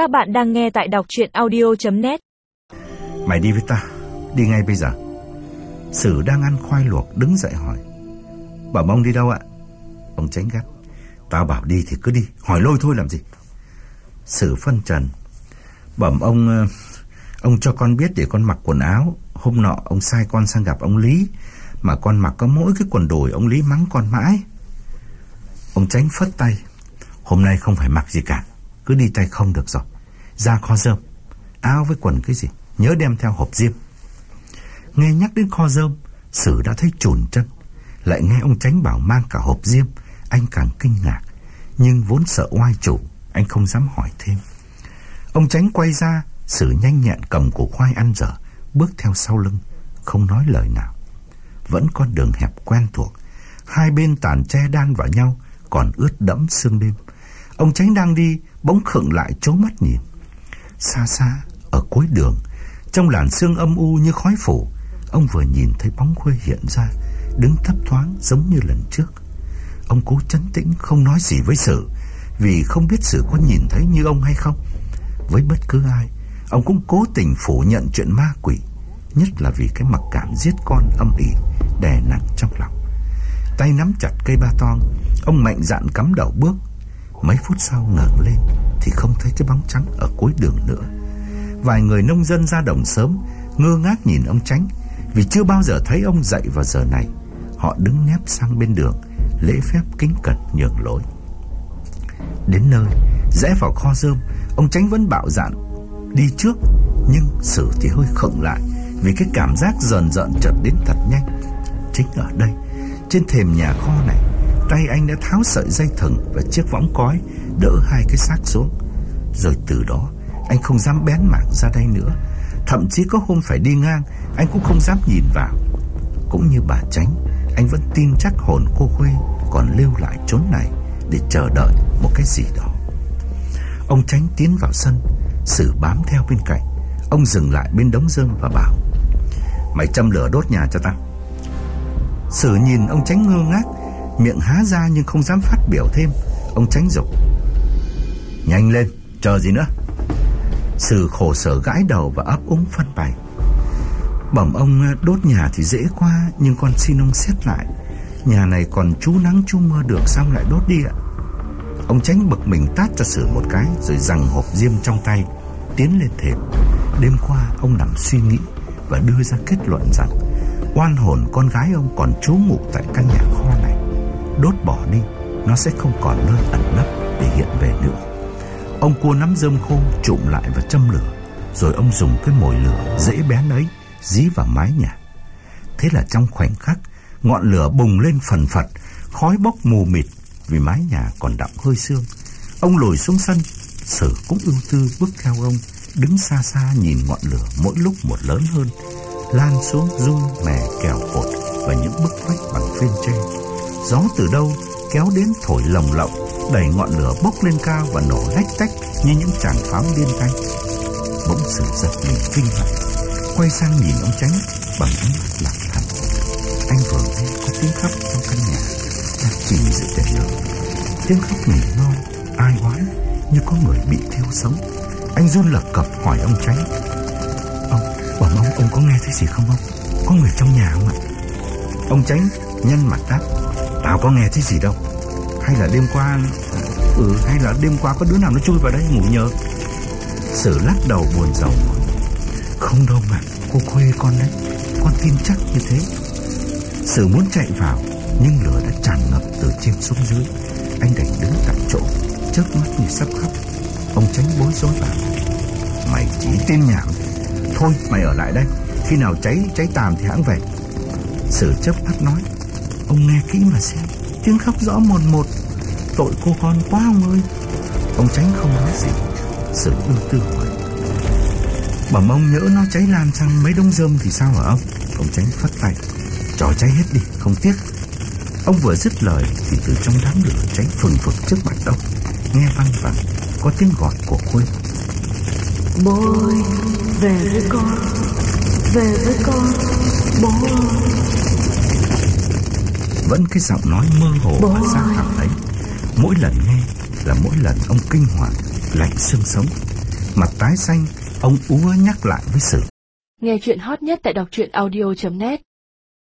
Các bạn đang nghe tại đọc chuyện audio.net Mày đi với ta, đi ngay bây giờ. Sử đang ăn khoai luộc đứng dậy hỏi. Bảo ông đi đâu ạ? Ông tránh gắt. Tao bảo đi thì cứ đi, hỏi lôi thôi làm gì? Sử phân trần. Bẩm ông, ờ, ông cho con biết để con mặc quần áo. Hôm nọ ông sai con sang gặp ông Lý, mà con mặc có mỗi cái quần đùi ông Lý mắng con mãi. Ông tránh phất tay. Hôm nay không phải mặc gì cả, cứ đi tay không được rồi. Ra kho rơm, áo với quần cái gì, nhớ đem theo hộp diêm. Nghe nhắc đến kho rơm, Sử đã thấy trồn chân. Lại nghe ông tránh bảo mang cả hộp diêm, anh càng kinh ngạc. Nhưng vốn sợ oai chủ, anh không dám hỏi thêm. Ông tránh quay ra, Sử nhanh nhẹn cầm củ khoai ăn dở, bước theo sau lưng, không nói lời nào. Vẫn con đường hẹp quen thuộc, hai bên tàn tre đan vào nhau, còn ướt đẫm sương đêm. Ông tránh đang đi, bỗng khựng lại chố mắt nhìn. Xa xa, ở cuối đường, trong làn sương âm u như khói phủ, ông vừa nhìn thấy bóng khuê hiện ra, đứng thấp thoáng giống như lần trước. Ông cố chấn tĩnh không nói gì với sự vì không biết sự có nhìn thấy như ông hay không. Với bất cứ ai, ông cũng cố tình phủ nhận chuyện ma quỷ, nhất là vì cái mặc cảm giết con âm ỉ đè nặng trong lòng. Tay nắm chặt cây ba toang, ông mạnh dạn cắm đầu bước. Mấy phút sau ngẩng lên thì không thấy cái bóng trắng ở cuối đường nữa. Vài người nông dân ra đồng sớm ngơ ngác nhìn ông tránh vì chưa bao giờ thấy ông dậy vào giờ này. Họ đứng nép sang bên đường, lễ phép kính cẩn nhường lối. Đến nơi, rẽ vào kho rơm, ông tránh vẫn bạo dạn đi trước, nhưng Sử thì hơi khựng lại vì cái cảm giác dần dần chợt đến thật nhanh. Chính ở đây, trên thềm nhà kho này, tay anh đã tháo sợi dây thừng và chiếc võng cói đỡ hai cái xác xuống. Rồi từ đó, anh không dám bén mảng ra đây nữa. Thậm chí có hôm phải đi ngang, anh cũng không dám nhìn vào. Cũng như bà Tránh, anh vẫn tin chắc hồn cô Khuê còn lưu lại chốn này để chờ đợi một cái gì đó. Ông Tránh tiến vào sân, Sử bám theo bên cạnh. Ông dừng lại bên đống dương và bảo Mày châm lửa đốt nhà cho tao Sử nhìn ông Tránh ngơ ngác Miệng há ra nhưng không dám phát biểu thêm. Ông Tránh dục Nhanh lên, chờ gì nữa? Sự khổ sở gãi đầu và ấp úng phân bày. Bẩm ông ờ, đốt nhà thì dễ qua Nhưng con xin ông xét lại. Nhà này còn chú nắng chú mưa được Xong lại đốt đi ạ? Ông Tránh bực mình tát cho Sử một cái Rồi rằng hộp diêm trong tay Tiến lên thềm. Đêm qua ông nằm suy nghĩ Và đưa ra kết luận rằng Oan hồn con gái ông còn trú ngụ tại căn nhà kho này. Đốt bỏ đi, Nó sẽ không còn nơi ẩn nấp để hiện về nữa. Ông cua nắm rơm khô, trụm lại và châm lửa, Rồi ông dùng cái mồi lửa dễ bén ấy Dí vào mái nhà. Thế là trong khoảnh khắc, Ngọn lửa bùng lên phần phật, Khói bốc mù mịt Vì mái nhà còn đọng hơi sương. Ông lùi xuống sân, sở cũng ưu tư bước theo ông, Đứng xa xa nhìn ngọn lửa mỗi lúc một lớn hơn, Lan xuống rung mè kèo cột Và những bức vách bằng phên tre. Gió từ đâu kéo đến thổi lồng lộng Đẩy ngọn lửa bốc lên cao và nổ lách tách Như những tràng pháo điên canh Bỗng sự giật mình kinh hoàng Quay sang nhìn ông tránh Bằng ánh mắt lạc thẳm Anh vừa nghe có tiếng khóc trong căn nhà Đang chìm giữa đèn lửa Tiếng khóc nỉ non Ai oán như có người bị thiêu sống. Anh run lập cập hỏi ông tránh Ông, bẩm ông, ông có nghe thấy gì không ông? Có người trong nhà không ạ? Ông tránh nhân mặt đáp. Tao có nghe thấy gì đâu. Hay là đêm qua Ừ hay là đêm qua có đứa nào nó chui vào đây ngủ nhờ? Sử lắc đầu buồn rầu. Không đâu mà, Cô khuê con đấy. Con tin chắc như thế. Sử muốn chạy vào, Nhưng lửa đã tràn ngập từ trên xuống dưới. Anh đành đứng tại chỗ, Chớp mắt như sắp khóc. Ông tránh bối rối bảo, Mày chỉ tin nhảm. Thôi, mày ở lại đây. Khi nào cháy cháy tàn thì hãng về. Sử chớp mắt nói Ông nghe kỹ mà xem. Tiếng khóc rõ một một. Tội cô con quá ông ơi. Ông tránh không nói gì. Sự ưu tư hỏi Bẩm mong nhỡ nó cháy lan sang mấy đống rơm thì sao hả ông? Ông tránh phất tay. Cho cháy hết đi, không tiếc. Ông vừa dứt lời thì từ trong đám lửa cháy phừng phực trước mặt ông. Nghe văng vẳng, có tiếng gọi của Khuê. Bố ơi về với con, Về với con Bố ơi vẫn cái giọng nói mơ hồ Bố và xa ơi. thẳm ấy Mỗi lần nghe là mỗi lần ông kinh hoàng Lạnh xương sống Mặt tái xanh, ông úa nhắc lại với Sử. Nghe chuyện hot nhất tại đọc truyện audio.net